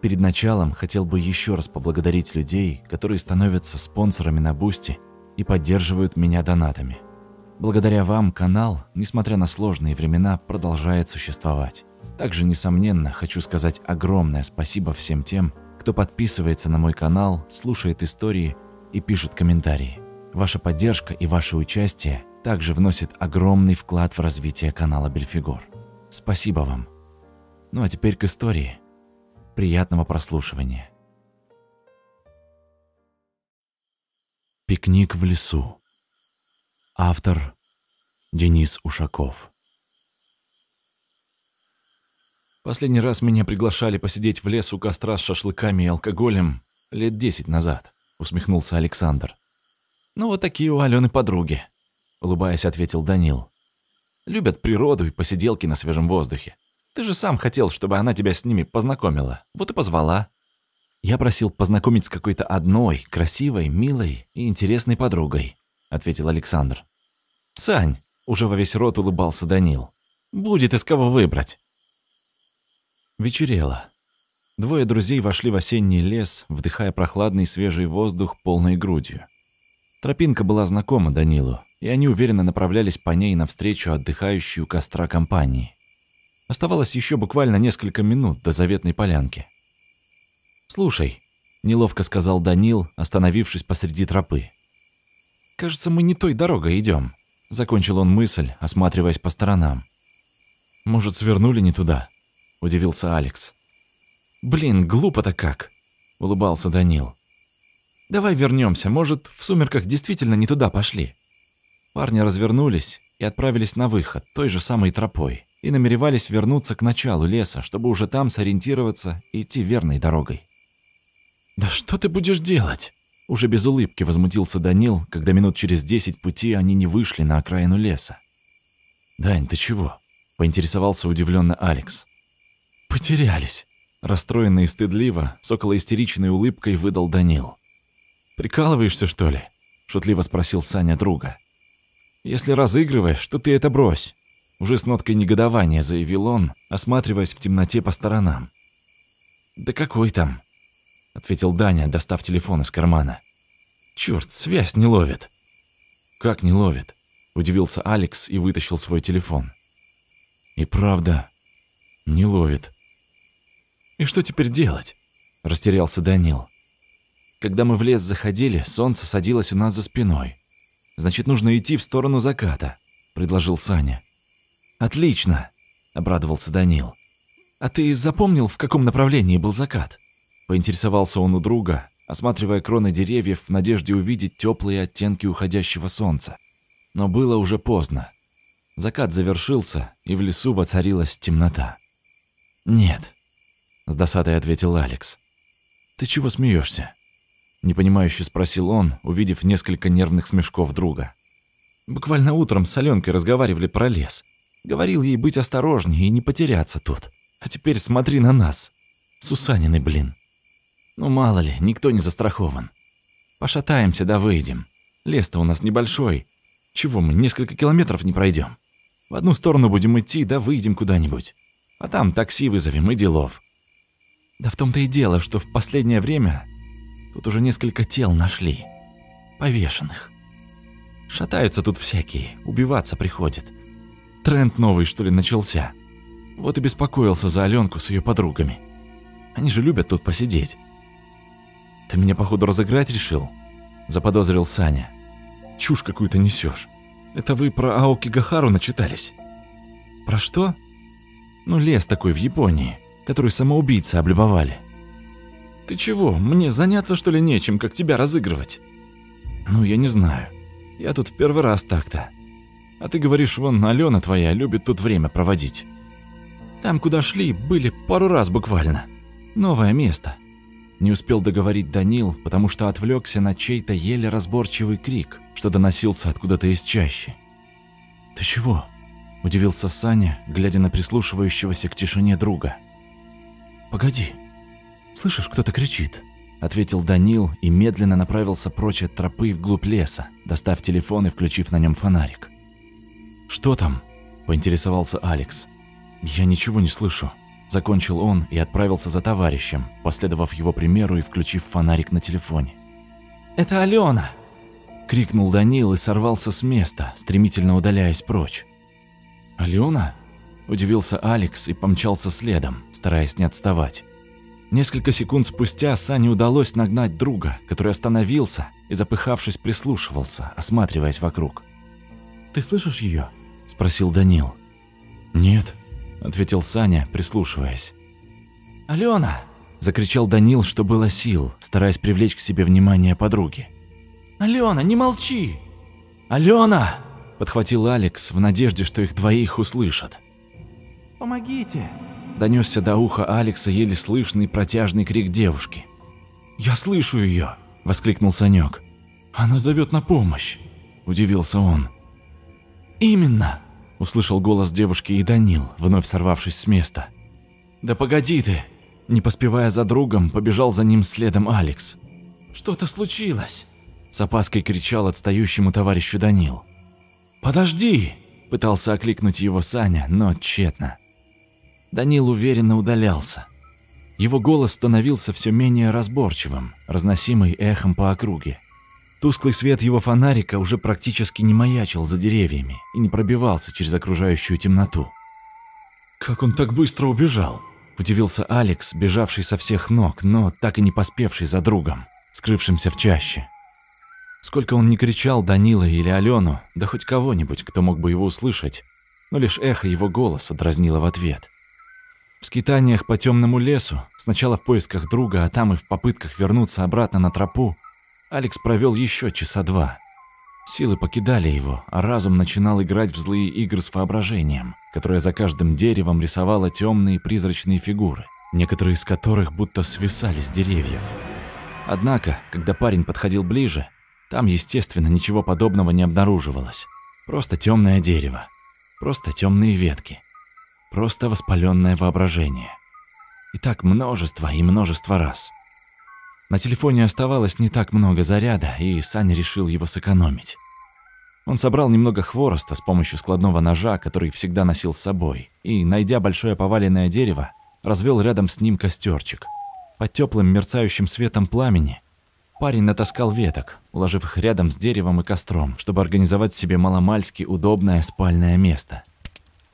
Перед началом хотел бы еще раз поблагодарить людей, которые становятся спонсорами на Бусти и поддерживают меня донатами. Благодаря вам канал, несмотря на сложные времена, продолжает существовать. Также, несомненно, хочу сказать огромное спасибо всем тем, кто подписывается на мой канал, слушает истории и пишет комментарии. Ваша поддержка и ваше участие также вносит огромный вклад в развитие канала Бельфигор. Спасибо вам. Ну а теперь к истории. Приятного прослушивания. Пикник в лесу. Автор Денис Ушаков. Последний раз меня приглашали посидеть в лес у костра с шашлыками и алкоголем лет десять назад, усмехнулся Александр. Ну вот такие у Алены подруги, улыбаясь, ответил Данил. Любят природу и посиделки на свежем воздухе. Ты же сам хотел, чтобы она тебя с ними познакомила. Вот и позвала. Я просил познакомить с какой-то одной, красивой, милой и интересной подругой, ответил Александр. Сань, уже во весь рот улыбался Данил. «Будет из кого выбрать». Вечерело. Двое друзей вошли в осенний лес, вдыхая прохладный свежий воздух полной грудью. Тропинка была знакома Данилу, и они уверенно направлялись по ней навстречу отдыхающей у костра компании. Оставалось еще буквально несколько минут до заветной полянки. «Слушай», — неловко сказал Данил, остановившись посреди тропы. «Кажется, мы не той дорогой идем. Закончил он мысль, осматриваясь по сторонам. «Может, свернули не туда?» – удивился Алекс. «Блин, глупо-то как!» – улыбался Данил. «Давай вернемся, может, в сумерках действительно не туда пошли». Парни развернулись и отправились на выход той же самой тропой и намеревались вернуться к началу леса, чтобы уже там сориентироваться и идти верной дорогой. «Да что ты будешь делать?» Уже без улыбки возмутился Данил, когда минут через десять пути они не вышли на окраину леса. «Дань, ты чего?» – поинтересовался удивленно Алекс. «Потерялись», – расстроенно и стыдливо, с околоистеричной улыбкой выдал Данил. «Прикалываешься, что ли?» – шутливо спросил Саня друга. «Если разыгрываешь, то ты это брось», – уже с ноткой негодования заявил он, осматриваясь в темноте по сторонам. «Да какой там?» ответил Даня, достав телефон из кармана. Черт, связь не ловит. Как не ловит? Удивился Алекс и вытащил свой телефон. И правда, не ловит. И что теперь делать? Растерялся Данил. Когда мы в лес заходили, солнце садилось у нас за спиной. Значит, нужно идти в сторону заката, предложил Саня. Отлично, обрадовался Данил. А ты запомнил, в каком направлении был закат? Поинтересовался он у друга, осматривая кроны деревьев в надежде увидеть теплые оттенки уходящего солнца. Но было уже поздно. Закат завершился, и в лесу воцарилась темнота. «Нет», — с досадой ответил Алекс. «Ты чего смеешься? непонимающе спросил он, увидев несколько нервных смешков друга. «Буквально утром с Аленкой разговаривали про лес. Говорил ей быть осторожнее и не потеряться тут. А теперь смотри на нас. Сусанины, блин». Ну, мало ли, никто не застрахован. Пошатаемся да выйдем. Лес-то у нас небольшой. Чего мы, несколько километров не пройдем? В одну сторону будем идти, да выйдем куда-нибудь. А там такси вызовем и делов. Да в том-то и дело, что в последнее время тут уже несколько тел нашли. Повешенных. Шатаются тут всякие, убиваться приходят. Тренд новый, что ли, начался. Вот и беспокоился за Аленку с ее подругами. Они же любят тут посидеть. «Ты меня, походу, разыграть решил?» – заподозрил Саня. «Чушь какую-то несешь. Это вы про Аоки Гахару начитались?» «Про что?» «Ну, лес такой в Японии, который самоубийцы облюбовали». «Ты чего, мне заняться, что ли, нечем, как тебя разыгрывать?» «Ну, я не знаю. Я тут в первый раз так-то. А ты говоришь, вон Алена твоя любит тут время проводить. Там, куда шли, были пару раз буквально. Новое место». Не успел договорить Данил, потому что отвлекся на чей-то еле разборчивый крик, что доносился откуда-то из чащи. «Ты чего?» – удивился Саня, глядя на прислушивающегося к тишине друга. «Погоди. Слышишь, кто-то кричит?» – ответил Данил и медленно направился прочь от тропы вглубь леса, достав телефон и включив на нем фонарик. «Что там?» – поинтересовался Алекс. «Я ничего не слышу». Закончил он и отправился за товарищем, последовав его примеру и включив фонарик на телефоне. «Это Алена!» — крикнул Данил и сорвался с места, стремительно удаляясь прочь. «Алена?» – удивился Алекс и помчался следом, стараясь не отставать. Несколько секунд спустя Сане удалось нагнать друга, который остановился и, запыхавшись, прислушивался, осматриваясь вокруг. «Ты слышишь ее? Спросил Данил. «Нет», – ответил Саня, прислушиваясь. «Алена!» – закричал Данил, что было сил, стараясь привлечь к себе внимание подруги. «Алена, не молчи!» «Алена!» – подхватил Алекс в надежде, что их двоих услышат. «Помогите!» – донесся до уха Алекса еле слышный протяжный крик девушки. «Я слышу ее!» – воскликнул Санек. «Она зовет на помощь!» – удивился он. «Именно!» – услышал голос девушки и Данил, вновь сорвавшись с места. «Да погоди ты!» Не поспевая за другом, побежал за ним следом Алекс. «Что-то случилось!» С опаской кричал отстающему товарищу Данил. «Подожди!» – пытался окликнуть его Саня, но тщетно. Данил уверенно удалялся. Его голос становился все менее разборчивым, разносимый эхом по округе. Тусклый свет его фонарика уже практически не маячил за деревьями и не пробивался через окружающую темноту. «Как он так быстро убежал?» – удивился Алекс, бежавший со всех ног, но так и не поспевший за другом, скрывшимся в чаще. Сколько он не кричал Данила или Алену, да хоть кого-нибудь, кто мог бы его услышать, но лишь эхо его голоса дразнило в ответ. В скитаниях по темному лесу, сначала в поисках друга, а там и в попытках вернуться обратно на тропу, Алекс провел еще часа два. Силы покидали его, а разум начинал играть в злые игры с воображением, которое за каждым деревом рисовало темные призрачные фигуры, некоторые из которых будто свисали с деревьев. Однако, когда парень подходил ближе, там, естественно, ничего подобного не обнаруживалось. Просто темное дерево, просто темные ветки, просто воспаленное воображение. И так множество и множество раз. На телефоне оставалось не так много заряда, и Саня решил его сэкономить. Он собрал немного хвороста с помощью складного ножа, который всегда носил с собой, и, найдя большое поваленное дерево, развел рядом с ним костерчик. Под теплым мерцающим светом пламени Парень натаскал веток, уложив их рядом с деревом и костром, чтобы организовать себе маломальски удобное спальное место.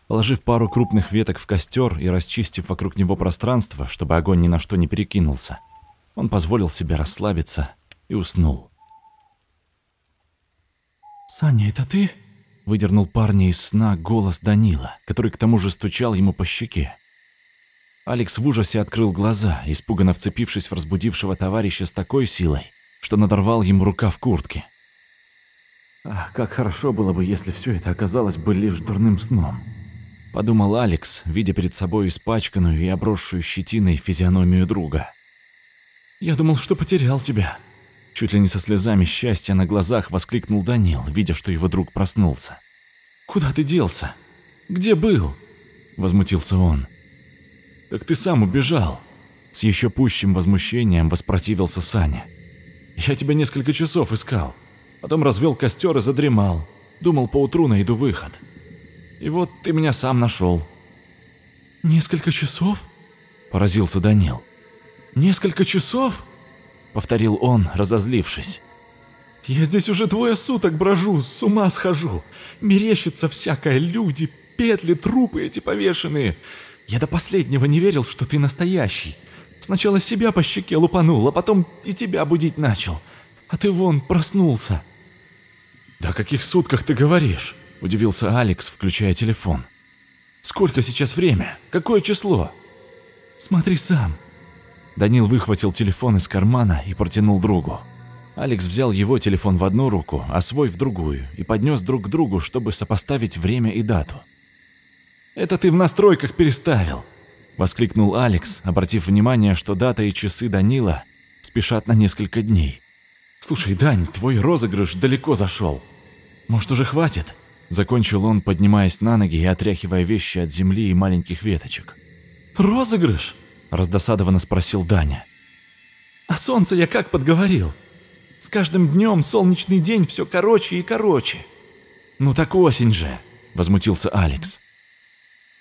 Положив пару крупных веток в костер и расчистив вокруг него пространство, чтобы огонь ни на что не перекинулся, он позволил себе расслабиться и уснул. «Саня, это ты?» – выдернул парня из сна голос Данила, который к тому же стучал ему по щеке. Алекс в ужасе открыл глаза, испуганно вцепившись в разбудившего товарища с такой силой, что надорвал ему рука в куртке. «Ах, как хорошо было бы, если все это оказалось бы лишь дурным сном», — подумал Алекс, видя перед собой испачканную и обросшую щетиной физиономию друга. «Я думал, что потерял тебя», — чуть ли не со слезами счастья на глазах воскликнул Данил, видя, что его друг проснулся. «Куда ты делся? Где был?» — возмутился он. «Так ты сам убежал!» С еще пущим возмущением воспротивился Саня. «Я тебя несколько часов искал. Потом развел костер и задремал. Думал, поутру найду выход. И вот ты меня сам нашел». «Несколько часов?» – поразился Данил. «Несколько часов?» – повторил он, разозлившись. «Я здесь уже двое суток брожу, с ума схожу. Мерещится всякое, люди, петли, трупы эти повешенные. Я до последнего не верил, что ты настоящий. Сначала себя по щеке лупанул, а потом и тебя будить начал. А ты вон проснулся. «Да о каких сутках ты говоришь?» – удивился Алекс, включая телефон. «Сколько сейчас время? Какое число?» «Смотри сам». Данил выхватил телефон из кармана и протянул другу. Алекс взял его телефон в одну руку, а свой в другую, и поднес друг к другу, чтобы сопоставить время и дату. Это ты в настройках переставил!» – воскликнул Алекс, обратив внимание, что дата и часы Данила спешат на несколько дней. «Слушай, Дань, твой розыгрыш далеко зашел. Может, уже хватит?» Закончил он, поднимаясь на ноги и отряхивая вещи от земли и маленьких веточек. «Розыгрыш?» – раздосадованно спросил Даня. «А солнце я как подговорил? С каждым днем солнечный день все короче и короче». «Ну так осень же!» – возмутился Алекс.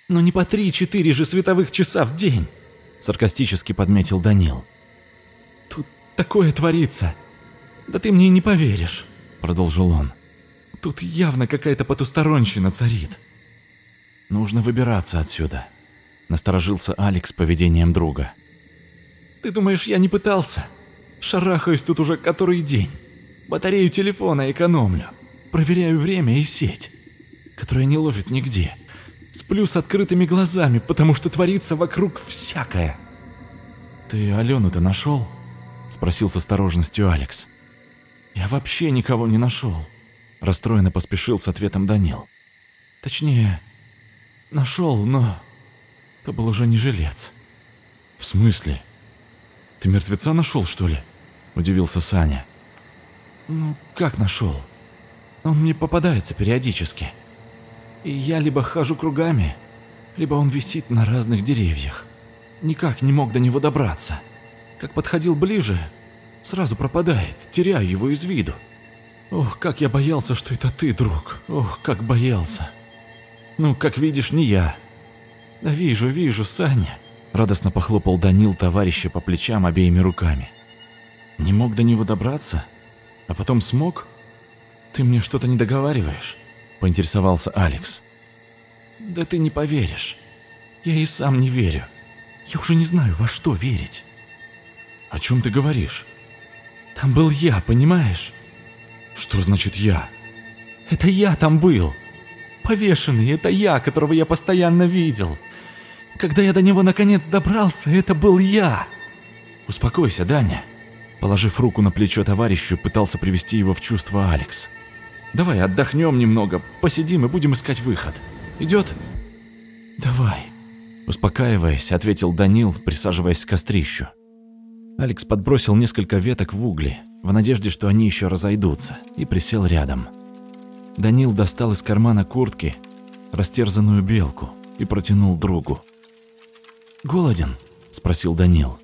Но не по три-четыре же световых часа в день, саркастически подметил Данил. Тут такое творится. Да ты мне не поверишь, продолжил он. Тут явно какая-то потусторонщина царит. Нужно выбираться отсюда, насторожился Алекс поведением друга. Ты думаешь, я не пытался? Шарахаюсь тут уже который день. Батарею телефона экономлю. Проверяю время и сеть, которая не ловит нигде. Сплю с открытыми глазами, потому что творится вокруг всякое. «Ты Алену-то нашел?» – спросил с осторожностью Алекс. «Я вообще никого не нашел», – расстроенно поспешил с ответом Данил. «Точнее, нашел, но это был уже не жилец». «В смысле? Ты мертвеца нашел, что ли?» – удивился Саня. «Ну, как нашел? Он мне попадается периодически. И я либо хожу кругами, либо он висит на разных деревьях. Никак не мог до него добраться. Как подходил ближе, сразу пропадает, теряю его из виду. Ох, как я боялся, что это ты, друг. Ох, как боялся. Ну, как видишь, не я. Вижу, вижу, Саня. Радостно похлопал Данил товарища по плечам обеими руками. Не мог до него добраться? А потом смог? Ты мне что-то не договариваешь? Поинтересовался Алекс. Да ты не поверишь. Я и сам не верю. Я уже не знаю, во что верить. О чем ты говоришь? Там был я, понимаешь? Что значит я? Это я там был. Повешенный, это я, которого я постоянно видел. Когда я до него наконец добрался, это был я. Успокойся, Даня. Положив руку на плечо товарищу, пытался привести его в чувство Алекс. Давай отдохнем немного, посидим и будем искать выход. Идет? Давай. Успокаиваясь, ответил Данил, присаживаясь к кострищу. Алекс подбросил несколько веток в угли, в надежде, что они еще разойдутся, и присел рядом. Данил достал из кармана куртки растерзанную белку и протянул другу. «Голоден?» – спросил Данил.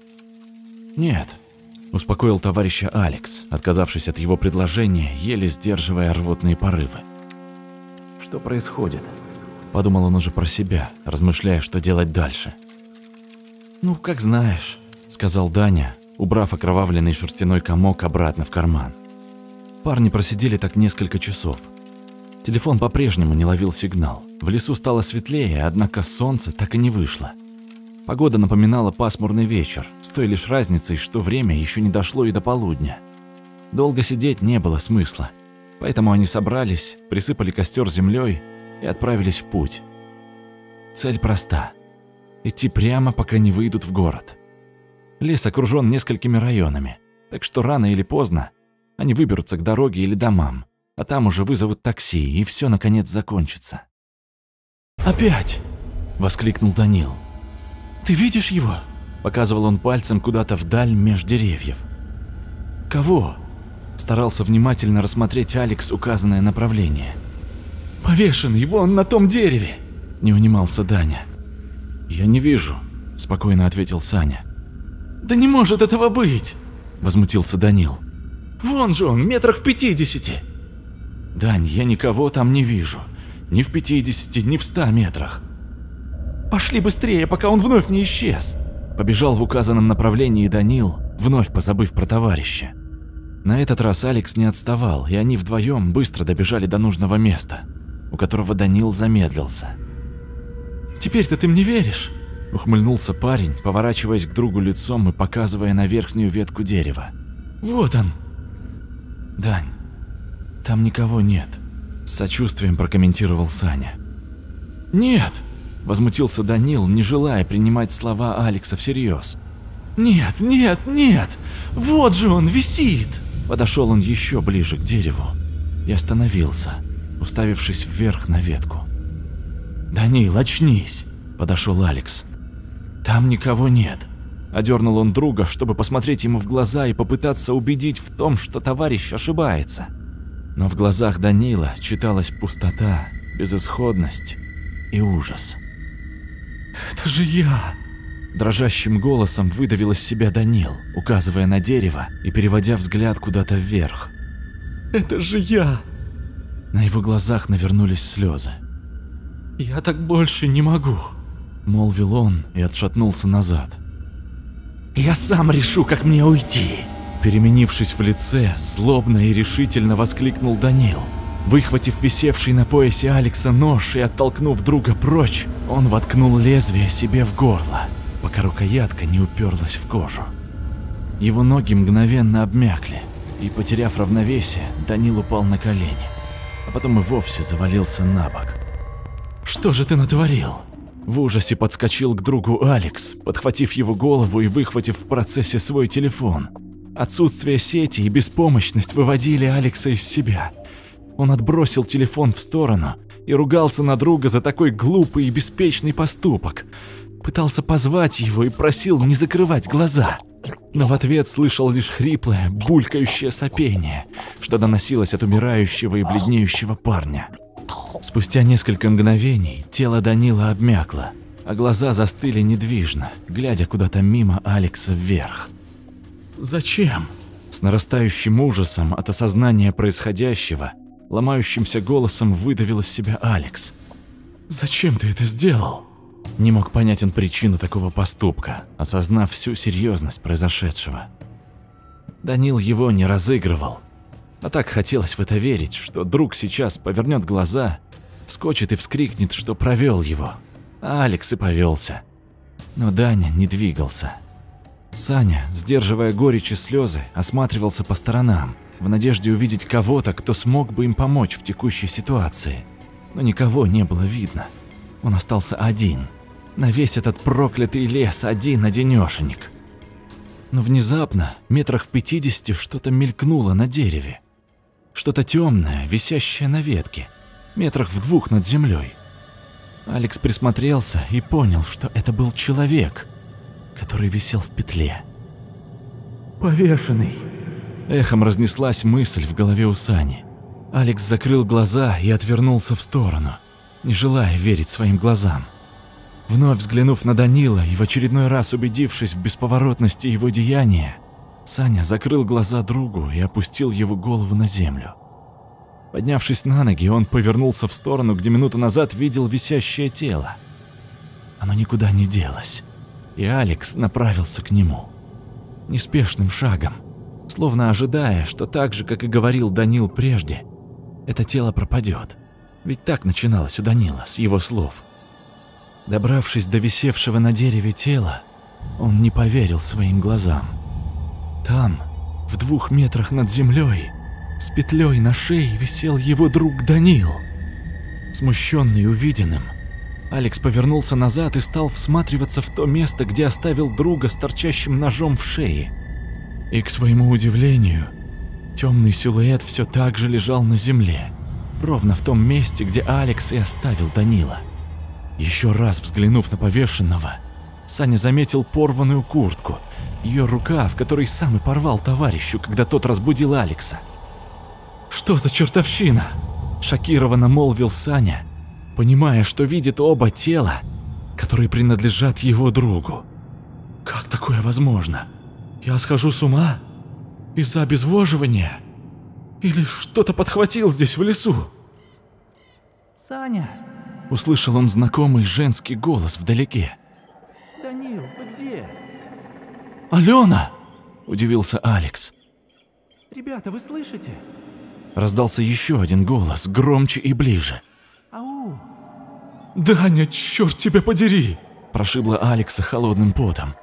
«Нет», – успокоил товарища Алекс, отказавшись от его предложения, еле сдерживая рвотные порывы. «Что происходит?» – подумал он уже про себя, размышляя, что делать дальше. «Ну, как знаешь», – сказал Даня, убрав окровавленный шерстяной комок обратно в карман. Парни просидели так несколько часов. Телефон по-прежнему не ловил сигнал. В лесу стало светлее, однако солнце так и не вышло. Погода напоминала пасмурный вечер, с той лишь разницей, что время еще не дошло и до полудня. Долго сидеть не было смысла, поэтому они собрались, присыпали костер землей и отправились в путь. Цель проста – идти прямо, пока не выйдут в город. Лес окружен несколькими районами, так что рано или поздно они выберутся к дороге или домам, а там уже вызовут такси, и все наконец закончится. «Опять!» – воскликнул Данил. «Ты видишь его?» – показывал он пальцем куда-то вдаль меж деревьев. «Кого?» – старался внимательно рассмотреть Алекс указанное направление. «Повешенный, вон на том дереве!» – не унимался Даня. «Я не вижу», – спокойно ответил Саня. «Да не может этого быть!» – возмутился Данил. «Вон же он, метрах в пятидесяти!» «Дань, я никого там не вижу. Ни в пятидесяти, ни в ста метрах». «Пошли быстрее, пока он вновь не исчез!» Побежал в указанном направлении Данил, вновь позабыв про товарища. На этот раз Алекс не отставал, и они вдвоем быстро добежали до нужного места, у которого Данил замедлился. «Теперь-то ты мне веришь?» – ухмыльнулся парень, поворачиваясь к другу лицом и показывая на верхнюю ветку дерева. «Вот он!» «Дань, там никого нет», – с сочувствием прокомментировал Саня. «Нет!» – возмутился Данил, не желая принимать слова Алекса всерьез. «Нет, нет, нет! Вот же он висит!» Подошел он еще ближе к дереву и остановился, уставившись вверх на ветку. «Данил, очнись!» – подошел Алекс. «Там никого нет!» Одернул он друга, чтобы посмотреть ему в глаза и попытаться убедить в том, что товарищ ошибается. Но в глазах Данила читалась пустота, безысходность и ужас. «Это же я!» Дрожащим голосом выдавил из себя Данил, указывая на дерево и переводя взгляд куда-то вверх. «Это же я!» На его глазах навернулись слезы. «Я так больше не могу», — молвил он и отшатнулся назад. «Я сам решу, как мне уйти!» Переменившись в лице, злобно и решительно воскликнул Данил. Выхватив висевший на поясе Алекса нож и оттолкнув друга прочь, он воткнул лезвие себе в горло, пока рукоятка не уперлась в кожу. Его ноги мгновенно обмякли, и, потеряв равновесие, Данил упал на колени, а потом и вовсе завалился на бок. «Что же ты натворил?» В ужасе подскочил к другу Алекс, подхватив его голову и выхватив в процессе свой телефон. Отсутствие сети и беспомощность выводили Алекса из себя. Он отбросил телефон в сторону и ругался на друга за такой глупый и беспечный поступок. Пытался позвать его и просил не закрывать глаза. Но в ответ слышал лишь хриплое, булькающее сопение, что доносилось от умирающего и бледнеющего парня. Спустя несколько мгновений тело Данила обмякло, а глаза застыли недвижно, глядя куда-то мимо Алекса вверх. «Зачем?» С нарастающим ужасом от осознания происходящего, ломающимся голосом выдавил из себя Алекс. «Зачем ты это сделал?» Не мог понять он причину такого поступка, осознав всю серьезность произошедшего. Данил его не разыгрывал, а так хотелось в это верить, что друг сейчас повернет глаза, вскочит и вскрикнет, что провел его. А Алекс и повелся. Но Даня не двигался. Саня, сдерживая горечь и слезы, осматривался по сторонам, в надежде увидеть кого-то, кто смог бы им помочь в текущей ситуации. Но никого не было видно. Он остался один. На весь этот проклятый лес один-одинешенек. Но внезапно, метрах в пятидесяти, что-то мелькнуло на дереве. Что-то темное, висящее на ветке, метрах в двух над землей. Алекс присмотрелся и понял, что это был человек, который висел в петле. «Повешенный!» Эхом разнеслась мысль в голове у Сани. Алекс закрыл глаза и отвернулся в сторону, не желая верить своим глазам. Вновь взглянув на Данила и в очередной раз убедившись в бесповоротности его деяния, Саня закрыл глаза другу и опустил его голову на землю. Поднявшись на ноги, он повернулся в сторону, где минуту назад видел висящее тело. Оно никуда не делось, и Алекс направился к нему. Неспешным шагом, словно ожидая, что так же, как и говорил Данил прежде, это тело пропадет. Ведь так начиналось у Данила, с его слов. Добравшись до висевшего на дереве тела, он не поверил своим глазам. Там, в двух метрах над землей, с петлей на шее висел его друг Данил. Смущенный увиденным, Алекс повернулся назад и стал всматриваться в то место, где оставил друга с торчащим ножом в шее. И, к своему удивлению, темный силуэт все так же лежал на земле, ровно в том месте, где Алекс и оставил Данила. Еще раз взглянув на повешенного, Саня заметил порванную куртку, ее рука, в которой сам и порвал товарищу, когда тот разбудил Алекса. «Что за чертовщина?» – шокированно молвил Саня, понимая, что видит оба тела, которые принадлежат его другу. «Как такое возможно? Я схожу с ума? Из-за обезвоживания? Или что-то подхватил здесь в лесу?» «Саня!» – услышал он знакомый женский голос вдалеке. «Данил, вы где?» «Алена!» – удивился Алекс. «Ребята, вы слышите?» Раздался еще один голос, громче и ближе. Ау! «Даня, черт тебя подери!» – прошибло Алекса холодным потом.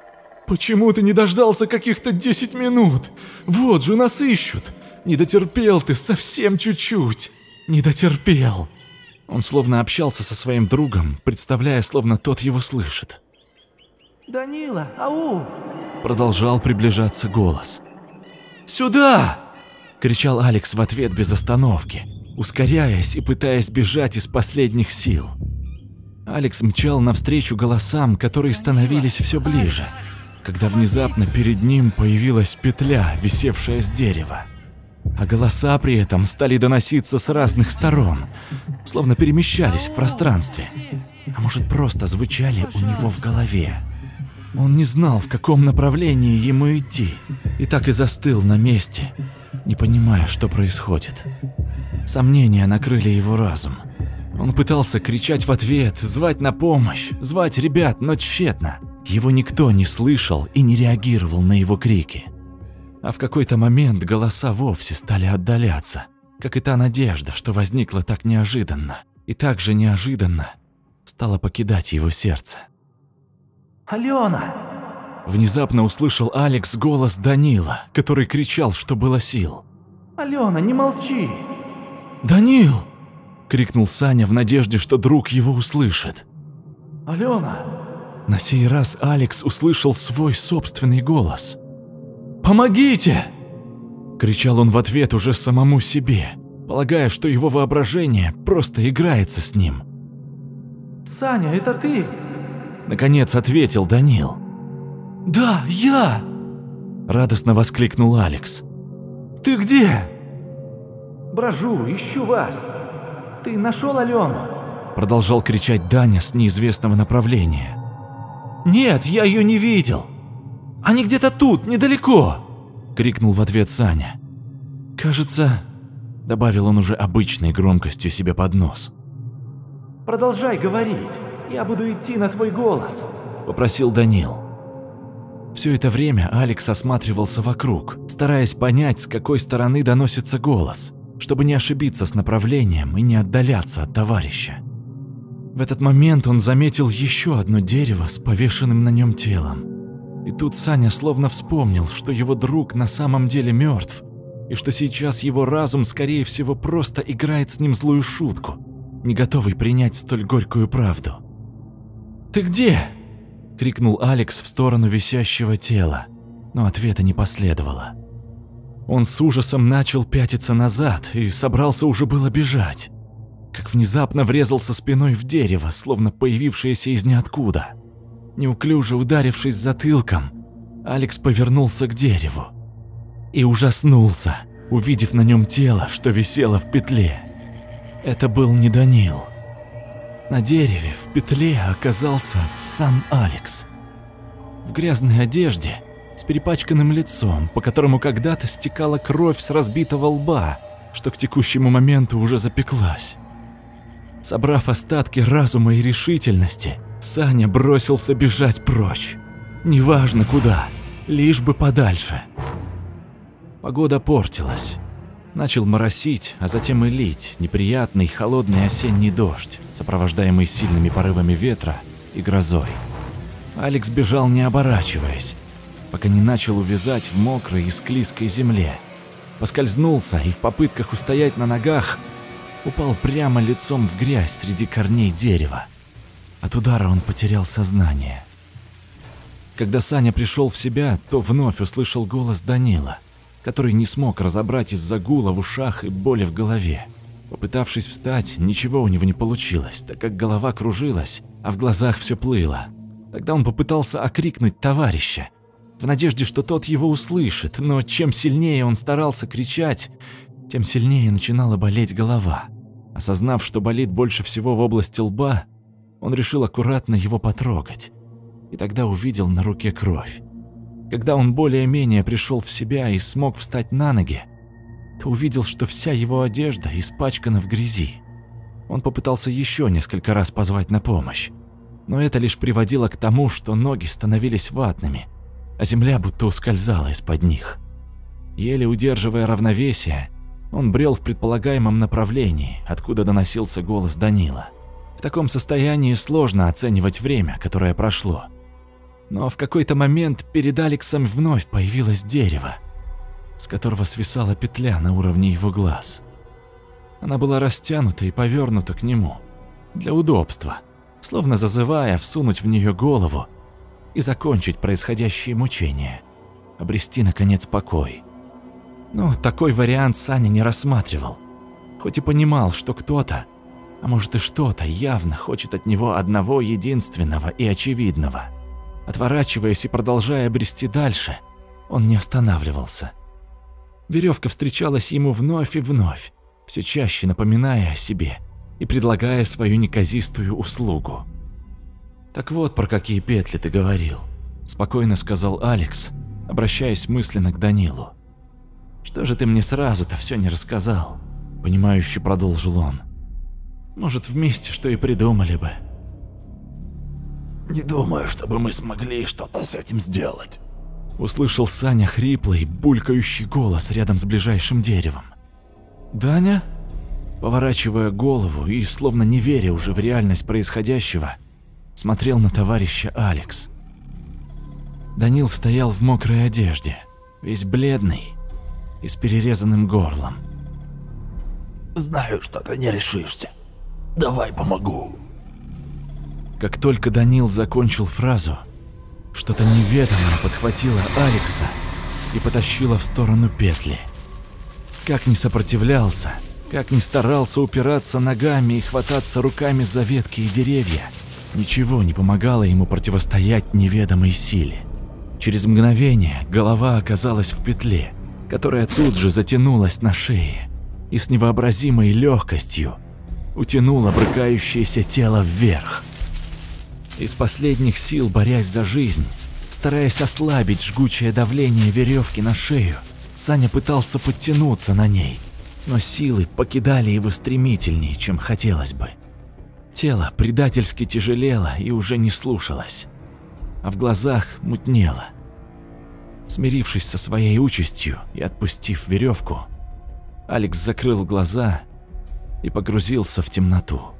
«Почему ты не дождался каких-то десять минут? Вот же нас ищут! Не дотерпел ты совсем чуть-чуть! Не дотерпел!» Он словно общался со своим другом, представляя, словно тот его слышит. Данила, ау! Продолжал приближаться голос. «Сюда!» – кричал Алекс в ответ без остановки, ускоряясь и пытаясь бежать из последних сил. Алекс мчал навстречу голосам, которые становились все ближе, когда внезапно перед ним появилась петля, висевшая с дерева. А голоса при этом стали доноситься с разных сторон, словно перемещались в пространстве. А может, просто звучали у него в голове. Он не знал, в каком направлении ему идти, и так и застыл на месте, не понимая, что происходит. Сомнения накрыли его разум. Он пытался кричать в ответ, звать на помощь, звать ребят, но тщетно. Его никто не слышал и не реагировал на его крики. А в какой-то момент голоса вовсе стали отдаляться, как и та надежда, что возникла так неожиданно. И так же неожиданно стала покидать его сердце. Алена! Внезапно услышал Алекс голос Данила, который кричал, что было сил. Алена, не молчи! «Данил!» – крикнул Саня в надежде, что друг его услышит. Алена! На сей раз Алекс услышал свой собственный голос. «Помогите!» – кричал он в ответ уже самому себе, полагая, что его воображение просто играется с ним. Саня, это ты? Наконец ответил Данил. «Да, я!» – радостно воскликнул Алекс. «Ты где?» Брожу, ищу вас. Ты нашел Алену? Продолжал кричать Даня с неизвестного направления. «Нет, я ее не видел. Они где-то тут, недалеко!» Крикнул в ответ Саня. «Кажется...» Добавил он уже обычной громкостью себе под нос. Продолжай говорить. Я буду идти на твой голос. Попросил Данил. Все это время Алекс осматривался вокруг, стараясь понять, с какой стороны доносится голос чтобы не ошибиться с направлением и не отдаляться от товарища. В этот момент он заметил еще одно дерево с повешенным на нем телом. И тут Саня словно вспомнил, что его друг на самом деле мертв, и что сейчас его разум, скорее всего, просто играет с ним злую шутку, не готовый принять столь горькую правду. «Ты где?» – крикнул Алекс в сторону висящего тела, но ответа не последовало. Он с ужасом начал пятиться назад и собрался уже было бежать, как внезапно врезался спиной в дерево, словно появившееся из ниоткуда. Неуклюже ударившись затылком, Алекс повернулся к дереву и ужаснулся, увидев на нем тело, что висело в петле. Это был не Данил. На дереве в петле оказался сам Алекс. В грязной одежде – с перепачканным лицом, по которому когда-то стекала кровь с разбитого лба, что к текущему моменту уже запеклась. Собрав остатки разума и решительности, Саня бросился бежать прочь. Неважно куда, лишь бы подальше. Погода портилась. Начал моросить, а затем и лить неприятный холодный осенний дождь, сопровождаемый сильными порывами ветра и грозой. Алекс бежал не оборачиваясь, пока не начал увязать в мокрой и склизкой земле. Поскользнулся и в попытках устоять на ногах упал прямо лицом в грязь среди корней дерева. От удара он потерял сознание. Когда Саня пришел в себя, то вновь услышал голос Данила, который не смог разобрать из-за гула в ушах и боли в голове. Попытавшись встать, ничего у него не получилось, так как голова кружилась, а в глазах все плыло. Тогда он попытался окрикнуть товарища, в надежде, что тот его услышит, но чем сильнее он старался кричать, тем сильнее начинала болеть голова. Осознав, что болит больше всего в области лба, он решил аккуратно его потрогать. И тогда увидел на руке кровь. Когда он более-менее пришел в себя и смог встать на ноги, то увидел, что вся его одежда испачкана в грязи. Он попытался еще несколько раз позвать на помощь, но это лишь приводило к тому, что ноги становились ватными – а земля будто ускользала из-под них. Еле удерживая равновесие, он брел в предполагаемом направлении, откуда доносился голос Данила. В таком состоянии сложно оценивать время, которое прошло. Но в какой-то момент перед Алексом вновь появилось дерево, с которого свисала петля на уровне его глаз. Она была растянута и повернута к нему, для удобства, словно зазывая всунуть в нее голову и закончить происходящее мучение, обрести, наконец, покой. Но такой вариант Саня не рассматривал, хоть и понимал, что кто-то, а может и что-то, явно хочет от него одного единственного и очевидного. Отворачиваясь и продолжая обрести дальше, он не останавливался. Веревка встречалась ему вновь и вновь, все чаще напоминая о себе и предлагая свою неказистую услугу. «Так вот, про какие петли ты говорил», – спокойно сказал Алекс, обращаясь мысленно к Данилу. «Что же ты мне сразу-то все не рассказал?» – понимающе продолжил он. Может, вместе что и придумали бы. Не думаю, чтобы мы смогли что-то с этим сделать. Услышал Саня хриплый, булькающий голос рядом с ближайшим деревом. «Даня?» Поворачивая голову и, словно не веря уже в реальность происходящего, смотрел на товарища Алекс. Данил стоял в мокрой одежде, весь бледный и с перерезанным горлом. «Знаю, что ты не решишься. Давай помогу». Как только Данил закончил фразу, что-то неведомое подхватило Алекса и потащило в сторону петли. Как не сопротивлялся, как не старался упираться ногами и хвататься руками за ветки и деревья, ничего не помогало ему противостоять неведомой силе. Через мгновение голова оказалась в петле, которая тут же затянулась на шее и с невообразимой легкостью утянула брыкающееся тело вверх. Из последних сил, борясь за жизнь, стараясь ослабить жгучее давление веревки на шею, Саня пытался подтянуться на ней, но силы покидали его стремительнее, чем хотелось бы. Тело предательски тяжелело и уже не слушалось, а в глазах мутнело. Смирившись со своей участью и отпустив веревку, Алекс закрыл глаза и погрузился в темноту.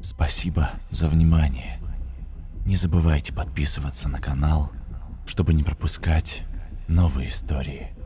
Спасибо за внимание. Не забывайте подписываться на канал, чтобы не пропускать новые истории.